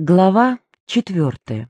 Глава четвертая